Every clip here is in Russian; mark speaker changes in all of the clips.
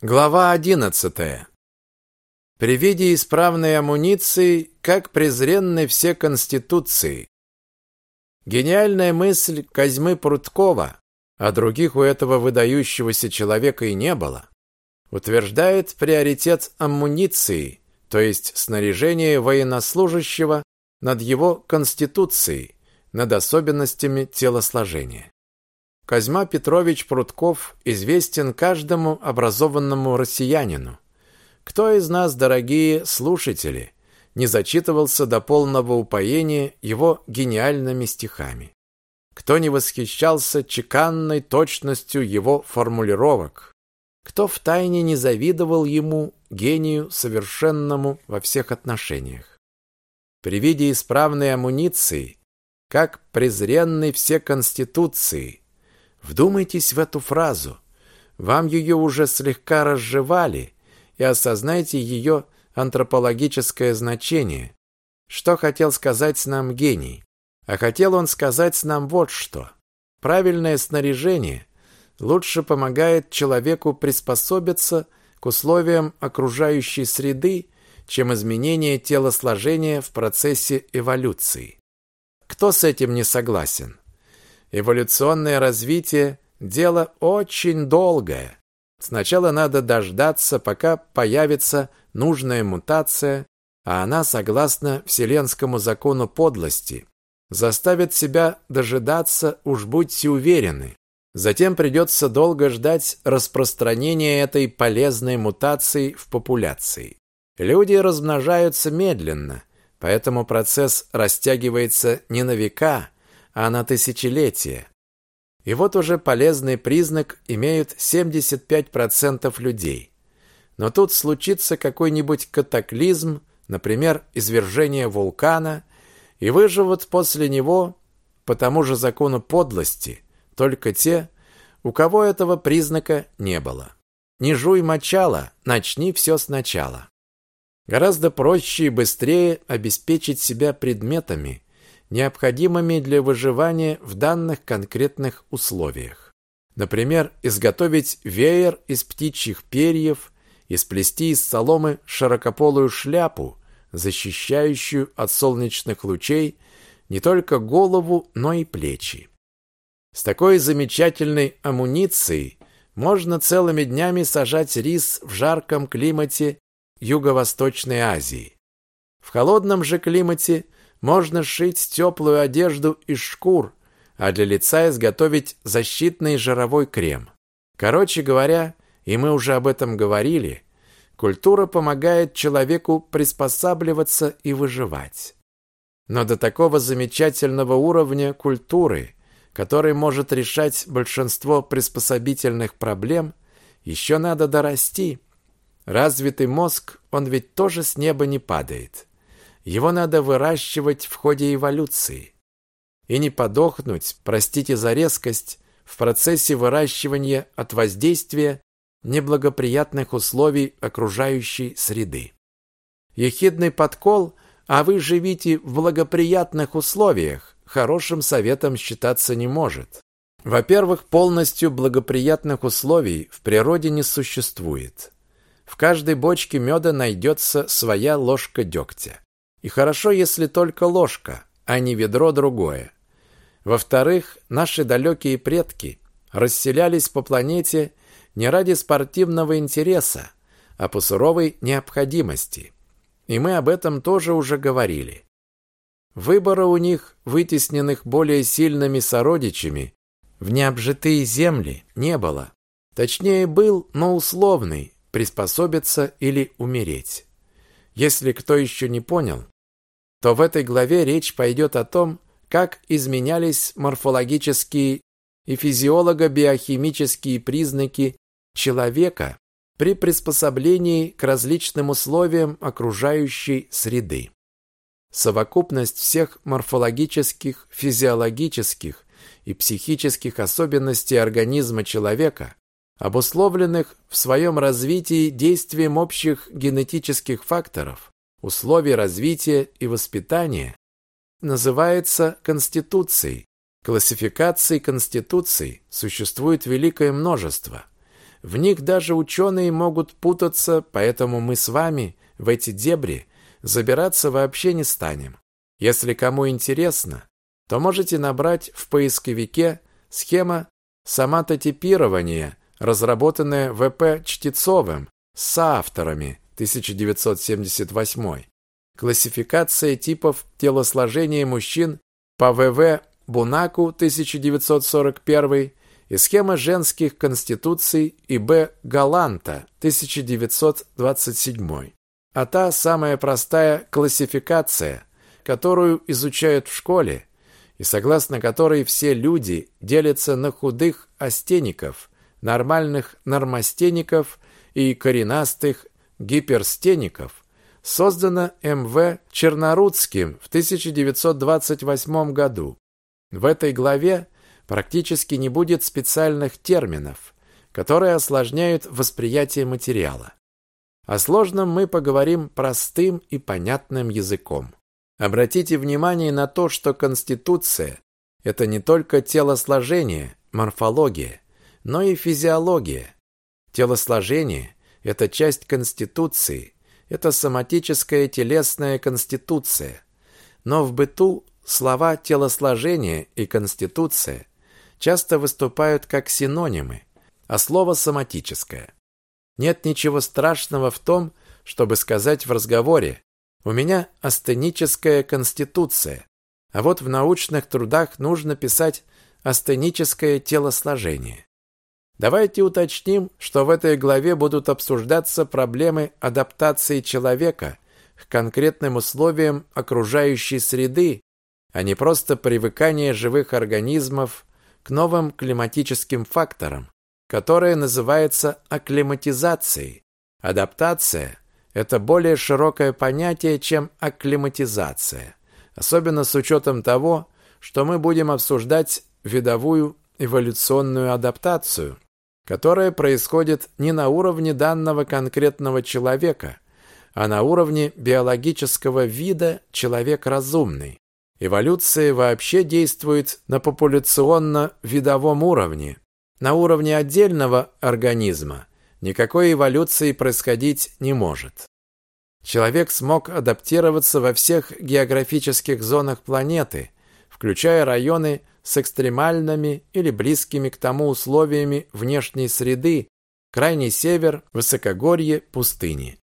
Speaker 1: Глава 11. При виде исправной амуниции, как презренны все конституции. Гениальная мысль Козьмы Пруткова, а других у этого выдающегося человека и не было, утверждает приоритет амуниции, то есть снаряжения военнослужащего над его конституцией, над особенностями телосложения. Козьма Петрович Прутков известен каждому образованному россиянину. Кто из нас, дорогие слушатели, не зачитывался до полного упоения его гениальными стихами? Кто не восхищался чеканной точностью его формулировок? Кто втайне не завидовал ему, гению совершенному во всех отношениях? При виде исправной амуниции, как презренной все конституции – Вдумайтесь в эту фразу. Вам ее уже слегка разжевали и осознайте ее антропологическое значение. Что хотел сказать нам гений? А хотел он сказать нам вот что. Правильное снаряжение лучше помогает человеку приспособиться к условиям окружающей среды, чем изменение телосложения в процессе эволюции. Кто с этим не согласен? Эволюционное развитие – дело очень долгое. Сначала надо дождаться, пока появится нужная мутация, а она, согласно вселенскому закону подлости, заставит себя дожидаться, уж будьте уверены. Затем придется долго ждать распространения этой полезной мутации в популяции. Люди размножаются медленно, поэтому процесс растягивается не на века, а на тысячелетия. И вот уже полезный признак имеют 75% людей. Но тут случится какой-нибудь катаклизм, например, извержение вулкана, и выживут после него по тому же закону подлости только те, у кого этого признака не было. Не жуй мочало, начни все сначала. Гораздо проще и быстрее обеспечить себя предметами, необходимыми для выживания в данных конкретных условиях. Например, изготовить веер из птичьих перьев и сплести из соломы широкополую шляпу, защищающую от солнечных лучей не только голову, но и плечи. С такой замечательной амуницией можно целыми днями сажать рис в жарком климате Юго-Восточной Азии. В холодном же климате – можно сшить теплую одежду из шкур, а для лица изготовить защитный жировой крем. Короче говоря, и мы уже об этом говорили, культура помогает человеку приспосабливаться и выживать. Но до такого замечательного уровня культуры, который может решать большинство приспособительных проблем, еще надо дорасти. Развитый мозг, он ведь тоже с неба не падает. Его надо выращивать в ходе эволюции. И не подохнуть, простите за резкость, в процессе выращивания от воздействия неблагоприятных условий окружающей среды. Ехидный подкол, а вы живите в благоприятных условиях, хорошим советом считаться не может. Во-первых, полностью благоприятных условий в природе не существует. В каждой бочке меда найдется своя ложка дегтя. И хорошо, если только ложка, а не ведро другое. Во-вторых, наши далекие предки расселялись по планете не ради спортивного интереса, а по суровой необходимости. И мы об этом тоже уже говорили. Выбора у них, вытесненных более сильными сородичами, в необжитые земли не было. Точнее, был, но условный, приспособиться или умереть. Если кто еще не понял, то в этой главе речь пойдет о том, как изменялись морфологические и физиолого-биохимические признаки человека при приспособлении к различным условиям окружающей среды. Совокупность всех морфологических, физиологических и психических особенностей организма человека обусловленных в своем развитии действием общих генетических факторов, условий развития и воспитания, называется конституцией. Классификаций конституций существует великое множество. В них даже ученые могут путаться, поэтому мы с вами в эти дебри забираться вообще не станем. Если кому интересно, то можете набрать в поисковике схема самототипирования, разработанная В.П. Чтецовым с соавторами 1978. Классификация типов телосложения мужчин по В.В. Бунаку 1941 и схема женских конституций и Б. Галанта 1927. А та самая простая классификация, которую изучают в школе, и согласно которой все люди делятся на худых астеников, нормальных нормостеников и коренастых гиперстеников, создана М.В. Чернорудским в 1928 году. В этой главе практически не будет специальных терминов, которые осложняют восприятие материала. О сложном мы поговорим простым и понятным языком. Обратите внимание на то, что Конституция – это не только телосложение, морфология, но и физиология. Телосложение – это часть Конституции, это соматическая телесная конституция. Но в быту слова телосложение и конституция часто выступают как синонимы, а слово соматическое. Нет ничего страшного в том, чтобы сказать в разговоре «У меня астеническая конституция», а вот в научных трудах нужно писать астеническое телосложение. Давайте уточним, что в этой главе будут обсуждаться проблемы адаптации человека к конкретным условиям окружающей среды, а не просто привыкание живых организмов к новым климатическим факторам, которое называется акклиматизацией. Адаптация – это более широкое понятие, чем акклиматизация, особенно с учетом того, что мы будем обсуждать видовую эволюционную адаптацию, которая происходит не на уровне данного конкретного человека, а на уровне биологического вида человек разумный. Эволюция вообще действует на популяционно-видовом уровне. На уровне отдельного организма никакой эволюции происходить не может. Человек смог адаптироваться во всех географических зонах планеты, включая районы с экстремальными или близкими к тому условиями внешней среды, крайний север, высокогорье, пустыни.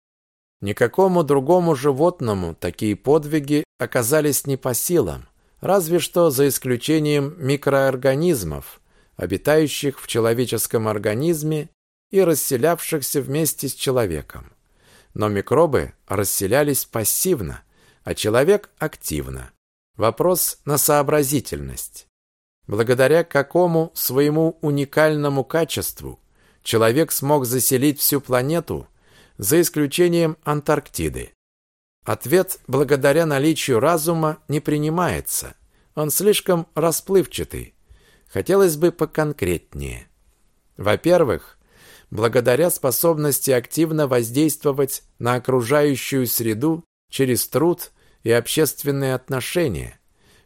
Speaker 1: Никакому другому животному такие подвиги оказались не по силам, разве что за исключением микроорганизмов, обитающих в человеческом организме и расселявшихся вместе с человеком. Но микробы расселялись пассивно, а человек активно. Вопрос на сообразительность. Благодаря какому своему уникальному качеству человек смог заселить всю планету, за исключением Антарктиды? Ответ благодаря наличию разума не принимается. Он слишком расплывчатый. Хотелось бы поконкретнее. Во-первых, благодаря способности активно воздействовать на окружающую среду через труд и общественные отношения.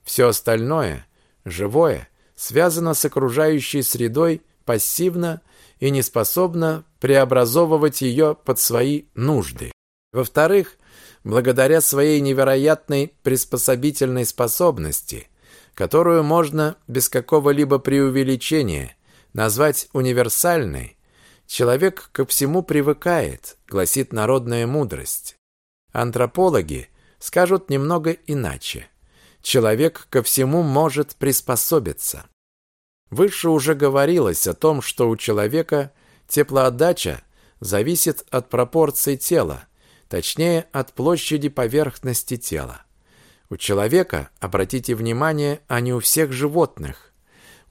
Speaker 1: Все остальное живое, связано с окружающей средой пассивно и не способно преобразовывать ее под свои нужды. Во-вторых, благодаря своей невероятной приспособительной способности, которую можно без какого-либо преувеличения назвать универсальной, человек ко всему привыкает, гласит народная мудрость. Антропологи скажут немного иначе человек ко всему может приспособиться. Выше уже говорилось о том, что у человека теплоотдача зависит от пропорций тела, точнее от площади поверхности тела. У человека, обратите внимание, а не у всех животных.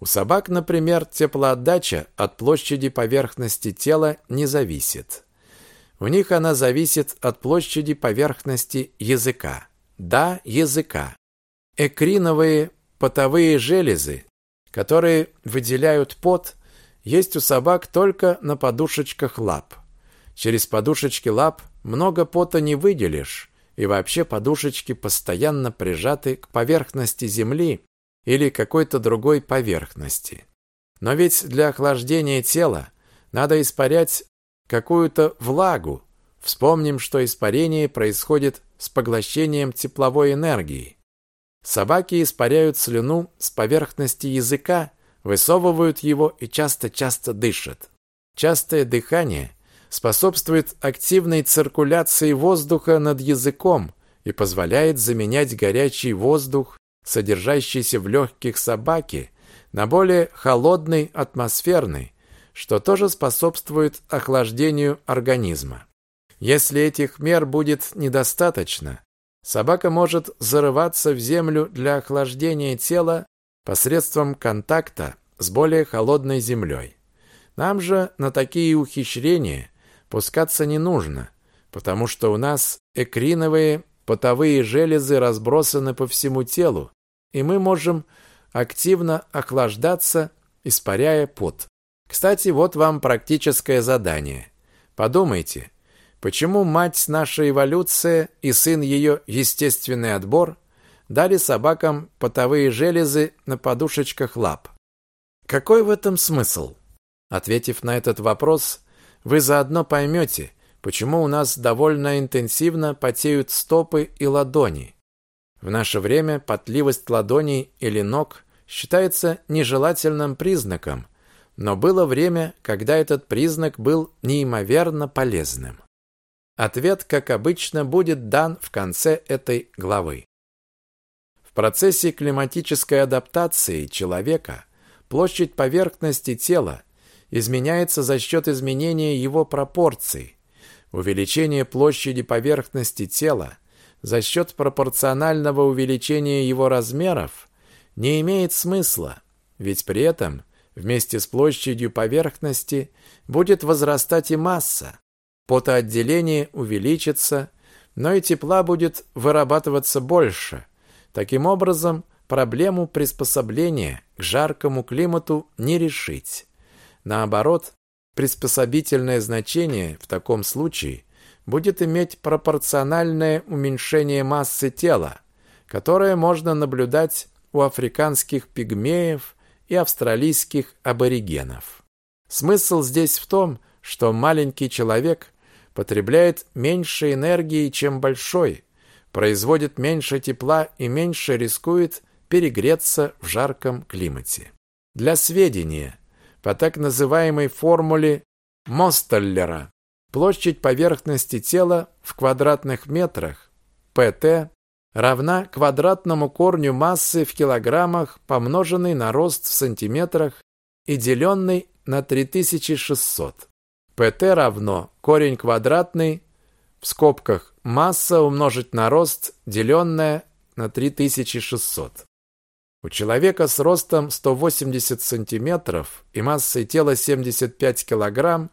Speaker 1: У собак, например, теплоотдача от площади поверхности тела не зависит. У них она зависит от площади поверхности языка. Да, языка. Экриновые потовые железы, которые выделяют пот, есть у собак только на подушечках лап. Через подушечки лап много пота не выделишь, и вообще подушечки постоянно прижаты к поверхности земли или какой-то другой поверхности. Но ведь для охлаждения тела Надо испарять какую-то влагу. Вспомним, что испарение происходит с поглощением тепловой энергии. Собаки испаряют слюну с поверхности языка, высовывают его и часто-часто дышат. Частое дыхание способствует активной циркуляции воздуха над языком и позволяет заменять горячий воздух, содержащийся в легких собаки, на более холодный атмосферный, что тоже способствует охлаждению организма. Если этих мер будет недостаточно, собака может зарываться в землю для охлаждения тела посредством контакта с более холодной землей. Нам же на такие ухищрения пускаться не нужно, потому что у нас экриновые потовые железы разбросаны по всему телу, и мы можем активно охлаждаться, испаряя пот. Кстати, вот вам практическое задание. Подумайте, почему мать нашей эволюции и сын ее естественный отбор дали собакам потовые железы на подушечках лап? Какой в этом смысл? Ответив на этот вопрос, вы заодно поймете, почему у нас довольно интенсивно потеют стопы и ладони. В наше время потливость ладоней или ног считается нежелательным признаком, но было время, когда этот признак был неимоверно полезным. Ответ, как обычно, будет дан в конце этой главы. В процессе климатической адаптации человека площадь поверхности тела изменяется за счет изменения его пропорций. Увеличение площади поверхности тела за счет пропорционального увеличения его размеров не имеет смысла, ведь при этом вместе с площадью поверхности будет возрастать и масса. Потоотделение увеличится, но и тепла будет вырабатываться больше. Таким образом, проблему приспособления к жаркому климату не решить. Наоборот, приспособительное значение в таком случае будет иметь пропорциональное уменьшение массы тела, которое можно наблюдать у африканских пигмеев и австралийских аборигенов. Смысл здесь в том, что маленький человек потребляет меньше энергии, чем большой, производит меньше тепла и меньше рискует перегреться в жарком климате. Для сведения, по так называемой формуле Мостеллера. Площадь поверхности тела в квадратных метрах pt равна квадратному корню массы в килограммах, помноженный на рост в сантиметрах и деленный на 3600. Pt равно корень квадратный в скобках масса умножить на рост, деленное на 3600. У человека с ростом 180 сантиметров и массой тела 75 килограмм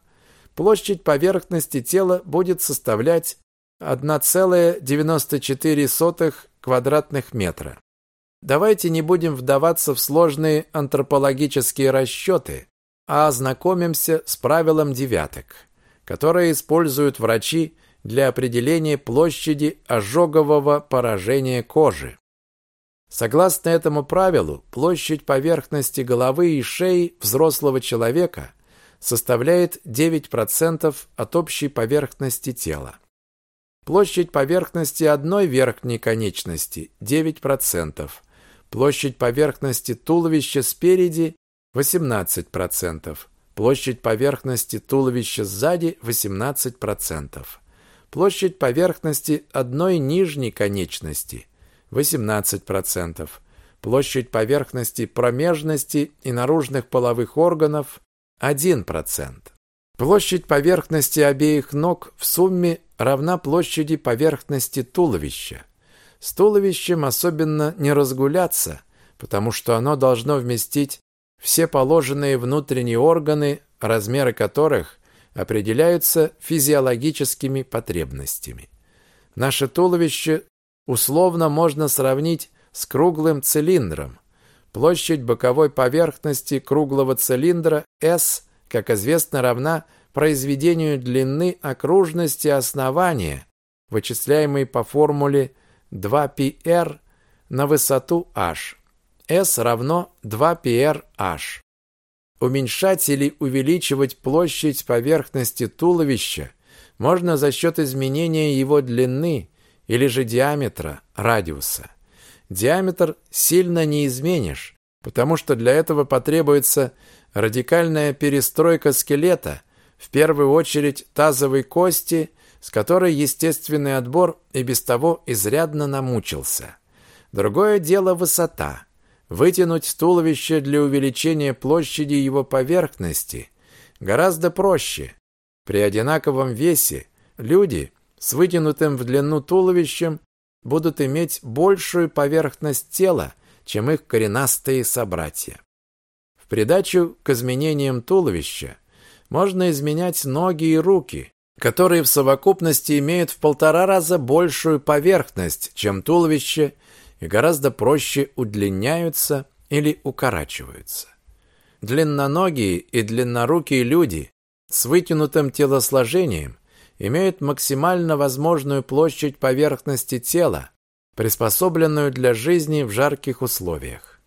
Speaker 1: площадь поверхности тела будет составлять 1,94 квадратных метра. Давайте не будем вдаваться в сложные антропологические расчеты, а ознакомимся с правилом девяток, которое используют врачи для определения площади ожогового поражения кожи. Согласно этому правилу, площадь поверхности головы и шеи взрослого человека составляет 9% от общей поверхности тела. Площадь поверхности одной верхней конечности 9%, площадь поверхности туловища спереди 18%, площадь поверхности туловища сзади 18%, площадь поверхности одной нижней конечности 18%. Площадь поверхности промежности и наружных половых органов 1%. Площадь поверхности обеих ног в сумме равна площади поверхности туловища. С туловищем особенно не разгуляться, потому что оно должно вместить все положенные внутренние органы, размеры которых определяются физиологическими потребностями. Наше туловище условно можно сравнить с круглым цилиндром. Площадь боковой поверхности круглого цилиндра S, как известно, равна произведению длины окружности основания, вычисляемой по формуле 2πr на высоту h. S равно 2πrh. уменьшать или увеличивать площадь поверхности туловища можно за счет изменения его длины или же диаметра, радиуса. Диаметр сильно не изменишь, потому что для этого потребуется радикальная перестройка скелета, в первую очередь тазовой кости, с которой естественный отбор и без того изрядно намучился. Другое дело высота. Вытянуть туловище для увеличения площади его поверхности гораздо проще. При одинаковом весе люди с вытянутым в длину туловищем будут иметь большую поверхность тела, чем их коренастые собратья. В придачу к изменениям туловища можно изменять ноги и руки, которые в совокупности имеют в полтора раза большую поверхность, чем туловище, и гораздо проще удлиняются или укорачиваются. Длинноногие и длиннорукие люди с вытянутым телосложением имеют максимально возможную площадь поверхности тела, приспособленную для жизни в жарких условиях.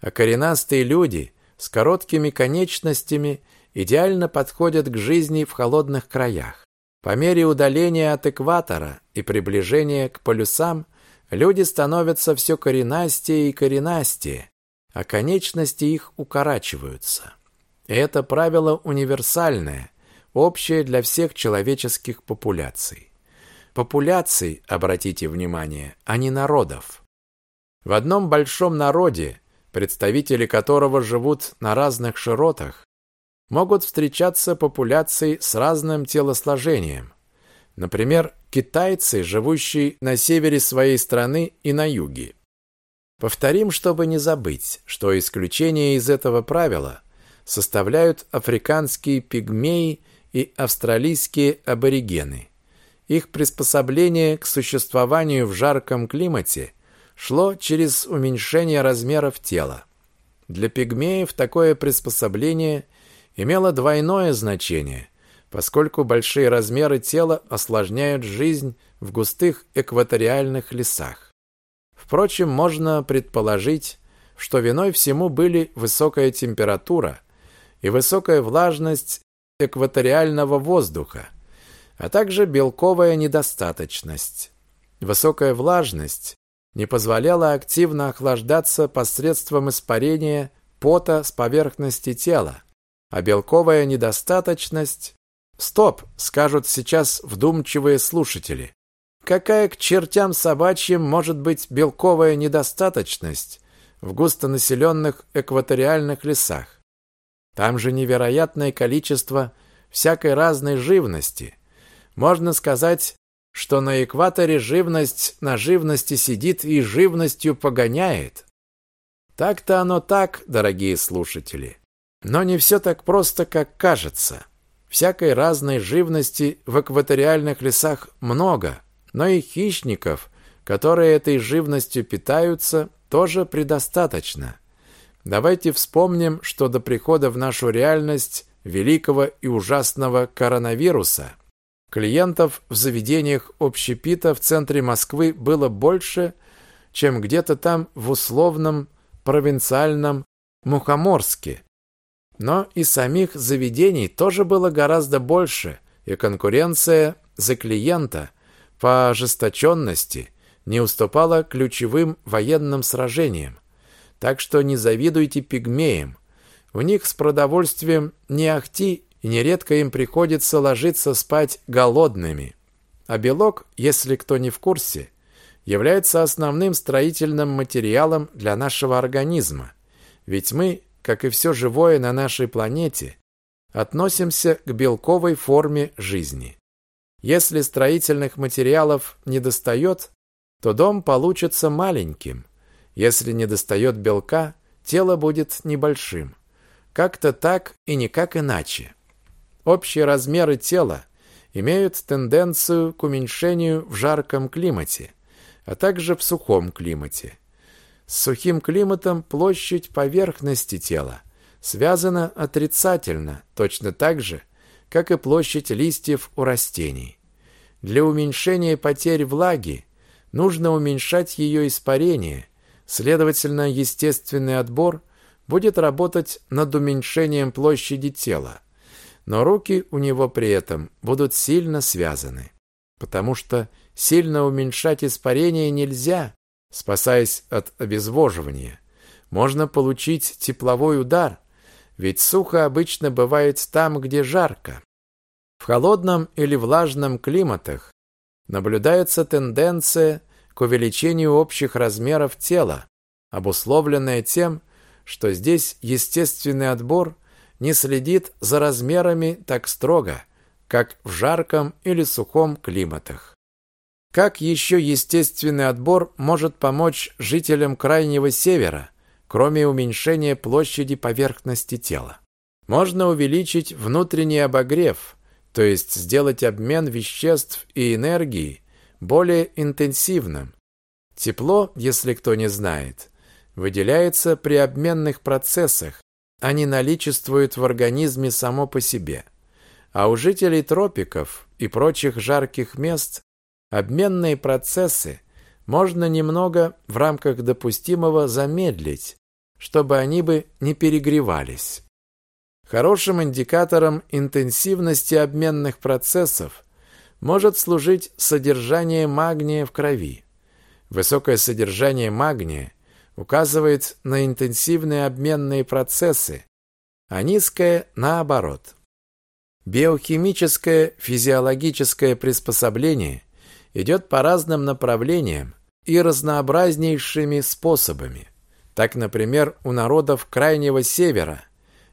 Speaker 1: А коренастые люди с короткими конечностями идеально подходят к жизни в холодных краях. По мере удаления от экватора и приближения к полюсам люди становятся все коренастее и коренастее, а конечности их укорачиваются. И это правило универсальное, общее для всех человеческих популяций популяций, обратите внимание, а не народов. В одном большом народе, представители которого живут на разных широтах, могут встречаться популяции с разным телосложением. Например, китайцы, живущие на севере своей страны и на юге. Повторим, чтобы не забыть, что исключение из этого правила составляют африканские пигмеи и австралийские аборигены. Их приспособление к существованию в жарком климате шло через уменьшение размеров тела. Для пигмеев такое приспособление имело двойное значение, поскольку большие размеры тела осложняют жизнь в густых экваториальных лесах. Впрочем, можно предположить, что виной всему были высокая температура и высокая влажность экваториального воздуха, а также белковая недостаточность. Высокая влажность не позволяла активно охлаждаться посредством испарения пота с поверхности тела, а белковая недостаточность... Стоп, скажут сейчас вдумчивые слушатели. Какая к чертям собачьим может быть белковая недостаточность в густонаселенных экваториальных лесах? Там же невероятное количество всякой разной живности – можно сказать, что на экваторе живность на живности сидит и живностью погоняет. Так-то оно так, дорогие слушатели. Но не все так просто, как кажется. Всякой разной живности в экваториальных лесах много, но и хищников, которые этой живностью питаются, тоже предостаточно. Давайте вспомним, что до прихода в нашу реальность великого и ужасного коронавируса Клиентов в заведениях общепита в центре Москвы было больше, чем где-то там в условном провинциальном Мухоморске. Но и самих заведений тоже было гораздо больше, и конкуренция за клиента по ожесточенности не уступала ключевым военным сражениям. Так что не завидуйте пигмеям. У них с продовольствием не ахти и нередко им приходится ложиться спать голодными. А белок, если кто не в курсе, является основным строительным материалом для нашего организма. Ведь мы, как и все живое на нашей планете, относимся к белковой форме жизни. Если строительных материалов недостает, то дом получится маленьким. Если недостает белка, тело будет небольшим. Как-то так и никак иначе. Общие размеры тела имеют тенденцию к уменьшению в жарком климате, а также в сухом климате. С сухим климатом площадь поверхности тела. Связана отрицательно, точно так же, как и площадь листьев у растений. Для уменьшения потерь влаги нужно уменьшать ее испарение, следовательно, естественный отбор будет работать над уменьшением площади тела, но руки у него при этом будут сильно связаны, потому что сильно уменьшать испарение нельзя, спасаясь от обезвоживания. Можно получить тепловой удар, ведь сухо обычно бывает там, где жарко. В холодном или влажном климатах наблюдается тенденция к увеличению общих размеров тела, обусловленная тем, что здесь естественный отбор не следит за размерами так строго, как в жарком или сухом климатах. Как еще естественный отбор может помочь жителям Крайнего Севера, кроме уменьшения площади поверхности тела? Можно увеличить внутренний обогрев, то есть сделать обмен веществ и энергии более интенсивным. Тепло, если кто не знает, выделяется при обменных процессах, а не наличествует в организме само по себе. А у жителей тропиков и прочих жарких мест обменные процессы можно немного в рамках допустимого замедлить, чтобы они бы не перегревались. Хорошим индикатором интенсивности обменных процессов может служить содержание магния в крови. Высокое содержание магния указывает на интенсивные обменные процессы, а низкое – наоборот. Биохимическое физиологическое приспособление идет по разным направлениям и разнообразнейшими способами. Так, например, у народов Крайнего Севера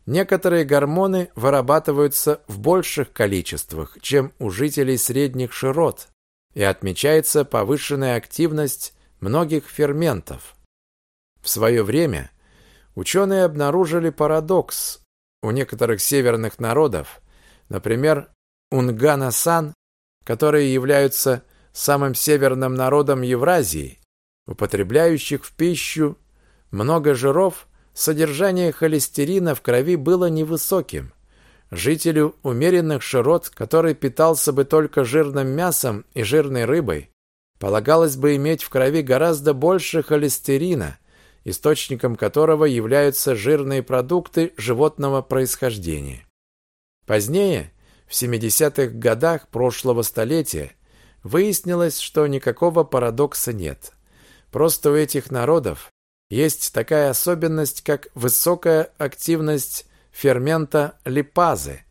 Speaker 1: некоторые гормоны вырабатываются в больших количествах, чем у жителей средних широт, и отмечается повышенная активность многих ферментов. В свое время ученые обнаружили парадокс. У некоторых северных народов, например, Унгана-сан, которые являются самым северным народом Евразии, употребляющих в пищу много жиров, содержание холестерина в крови было невысоким. Жителю умеренных широт, который питался бы только жирным мясом и жирной рыбой, полагалось бы иметь в крови гораздо больше холестерина, источником которого являются жирные продукты животного происхождения. Позднее, в 70-х годах прошлого столетия, выяснилось, что никакого парадокса нет. Просто у этих народов есть такая особенность, как высокая активность фермента липазы,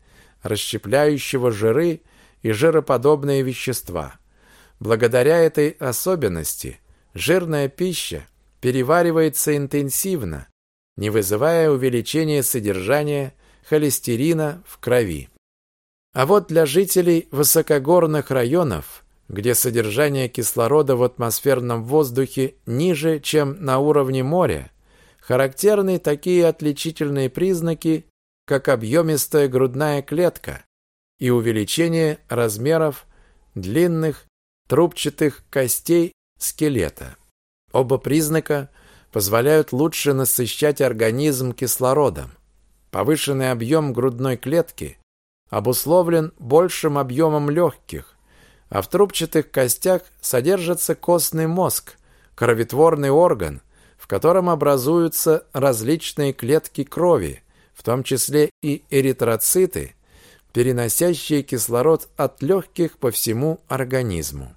Speaker 1: расщепляющего жиры и жироподобные вещества. Благодаря этой особенности жирная пища переваривается интенсивно, не вызывая увеличения содержания холестерина в крови. А вот для жителей высокогорных районов, где содержание кислорода в атмосферном воздухе ниже, чем на уровне моря, характерны такие отличительные признаки, как объемистая грудная клетка и увеличение размеров длинных трубчатых костей скелета. Оба признака позволяют лучше насыщать организм кислородом. Повышенный объем грудной клетки обусловлен большим объемом легких, а в трубчатых костях содержится костный мозг, кровотворный орган, в котором образуются различные клетки крови, в том числе и эритроциты, переносящие кислород от легких по всему организму.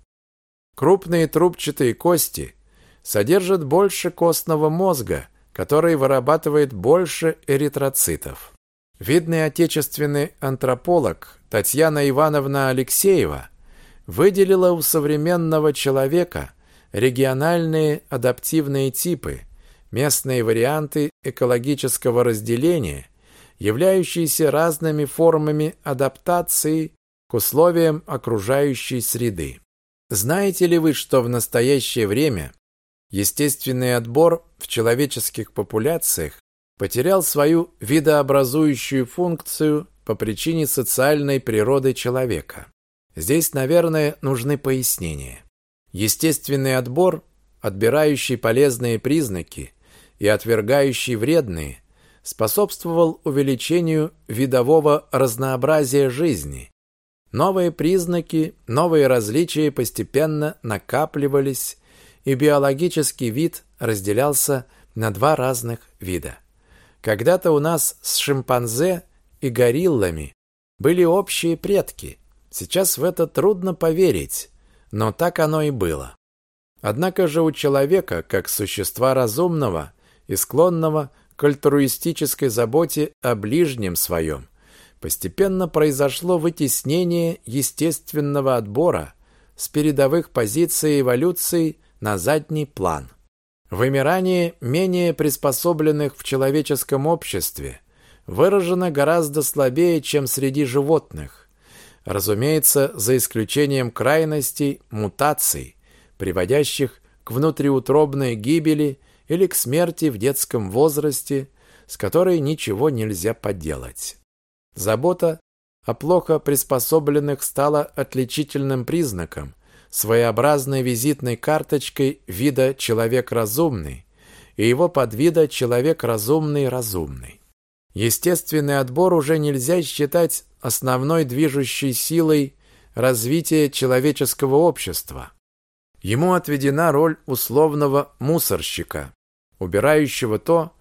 Speaker 1: Крупные трубчатые кости содержат больше костного мозга, который вырабатывает больше эритроцитов. Видный отечественный антрополог Татьяна Ивановна Алексеева выделила у современного человека региональные адаптивные типы, местные варианты экологического разделения, являющиеся разными формами адаптации к условиям окружающей среды. Знаете ли вы, что в настоящее время естественный отбор в человеческих популяциях потерял свою видообразующую функцию по причине социальной природы человека? Здесь, наверное, нужны пояснения. Естественный отбор, отбирающий полезные признаки и отвергающий вредные, способствовал увеличению видового разнообразия жизни, Новые признаки, новые различия постепенно накапливались, и биологический вид разделялся на два разных вида. Когда-то у нас с шимпанзе и гориллами были общие предки. Сейчас в это трудно поверить, но так оно и было. Однако же у человека, как существа разумного и склонного к альтруистической заботе о ближнем своем, постепенно произошло вытеснение естественного отбора с передовых позиций эволюции на задний план. Вымирание менее приспособленных в человеческом обществе выражено гораздо слабее, чем среди животных. Разумеется, за исключением крайностей мутаций, приводящих к внутриутробной гибели или к смерти в детском возрасте, с которой ничего нельзя поделать. Забота о плохо приспособленных стала отличительным признаком, своеобразной визитной карточкой вида «человек разумный» и его подвида «человек разумный-разумный». Естественный отбор уже нельзя считать основной движущей силой развития человеческого общества. Ему отведена роль условного мусорщика, убирающего то,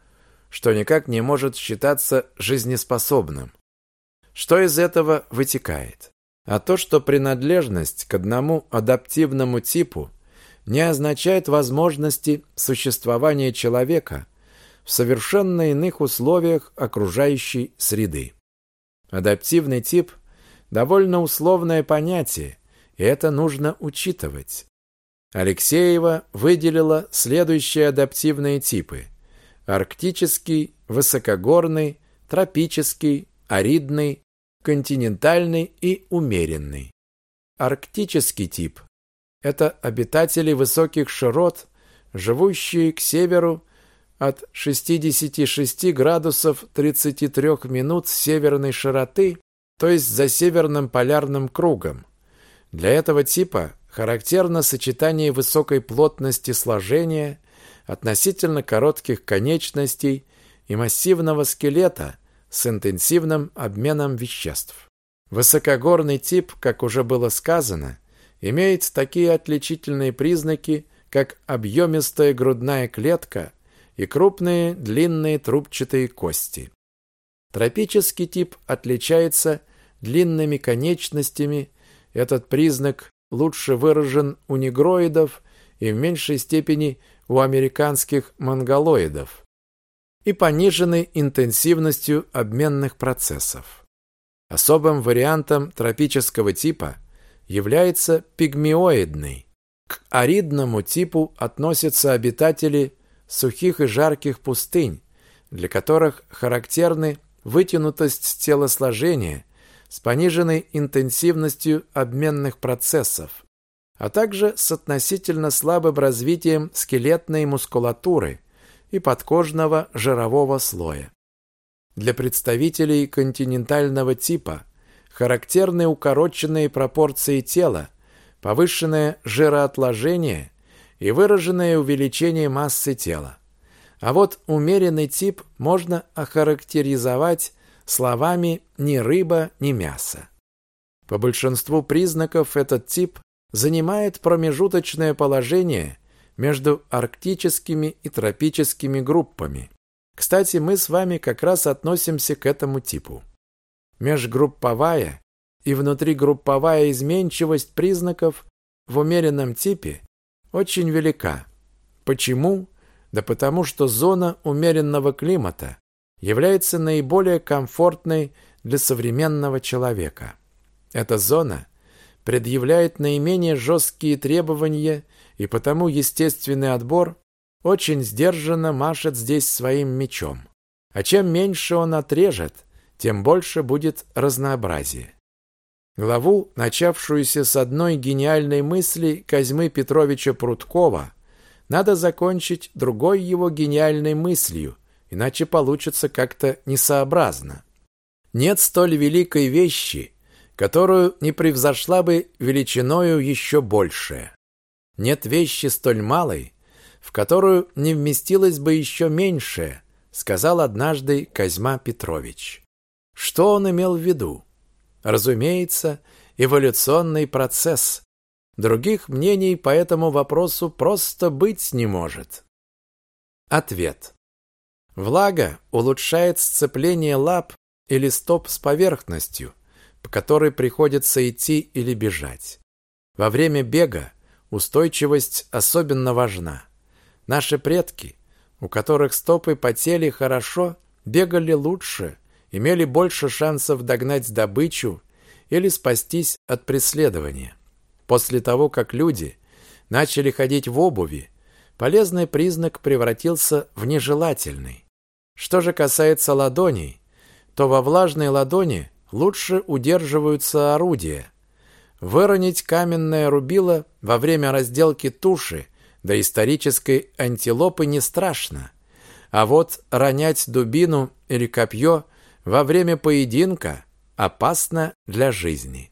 Speaker 1: что никак не может считаться жизнеспособным. Что из этого вытекает? А то, что принадлежность к одному адаптивному типу не означает возможности существования человека в совершенно иных условиях окружающей среды. Адаптивный тип – довольно условное понятие, и это нужно учитывать. Алексеева выделила следующие адаптивные типы – арктический, высокогорный, тропический, аридный, континентальный и умеренный. Арктический тип – это обитатели высоких широт, живущие к северу от 66 градусов 33 минут северной широты, то есть за северным полярным кругом. Для этого типа характерно сочетание высокой плотности сложения, относительно коротких конечностей и массивного скелета – с интенсивным обменом веществ. Высокогорный тип, как уже было сказано, имеет такие отличительные признаки, как объемистая грудная клетка и крупные длинные трубчатые кости. Тропический тип отличается длинными конечностями. Этот признак лучше выражен у негроидов и в меньшей степени у американских монголоидов и пониженной интенсивностью обменных процессов. Особым вариантом тропического типа является пигмеоидный. К аридному типу относятся обитатели сухих и жарких пустынь, для которых характерны вытянутость телосложения с пониженной интенсивностью обменных процессов, а также с относительно слабым развитием скелетной мускулатуры – и подкожного жирового слоя. Для представителей континентального типа характерны укороченные пропорции тела, повышенное жироотложение и выраженное увеличение массы тела. А вот умеренный тип можно охарактеризовать словами «ни рыба, ни мясо». По большинству признаков этот тип занимает промежуточное положение между арктическими и тропическими группами. Кстати, мы с вами как раз относимся к этому типу. Межгрупповая и внутригрупповая изменчивость признаков в умеренном типе очень велика. Почему? Да потому что зона умеренного климата является наиболее комфортной для современного человека. Эта зона предъявляет наименее жесткие требования и потому естественный отбор очень сдержанно машет здесь своим мечом. А чем меньше он отрежет, тем больше будет разнообразие. Главу, начавшуюся с одной гениальной мысли Козьмы Петровича Прудкова, надо закончить другой его гениальной мыслью, иначе получится как-то несообразно. Нет столь великой вещи, которую не превзошла бы величиною еще большая. Нет вещи столь малой, в которую не вместилось бы еще меньшее, сказал однажды Козьма Петрович. Что он имел в виду? Разумеется, эволюционный процесс. Других мнений по этому вопросу просто быть не может. Ответ. Влага улучшает сцепление лап или стоп с поверхностью, по которой приходится идти или бежать. Во время бега устойчивость особенно важна. Наши предки, у которых стопы потели хорошо, бегали лучше, имели больше шансов догнать добычу или спастись от преследования. После того, как люди начали ходить в обуви, полезный признак превратился в нежелательный. Что же касается ладоней, то во влажной ладони лучше удерживаются орудия. Выронить каменное рубило во время разделки туши до исторической антилопы не страшно. А вот ронять дубину или копье во время поединка опасно для жизни.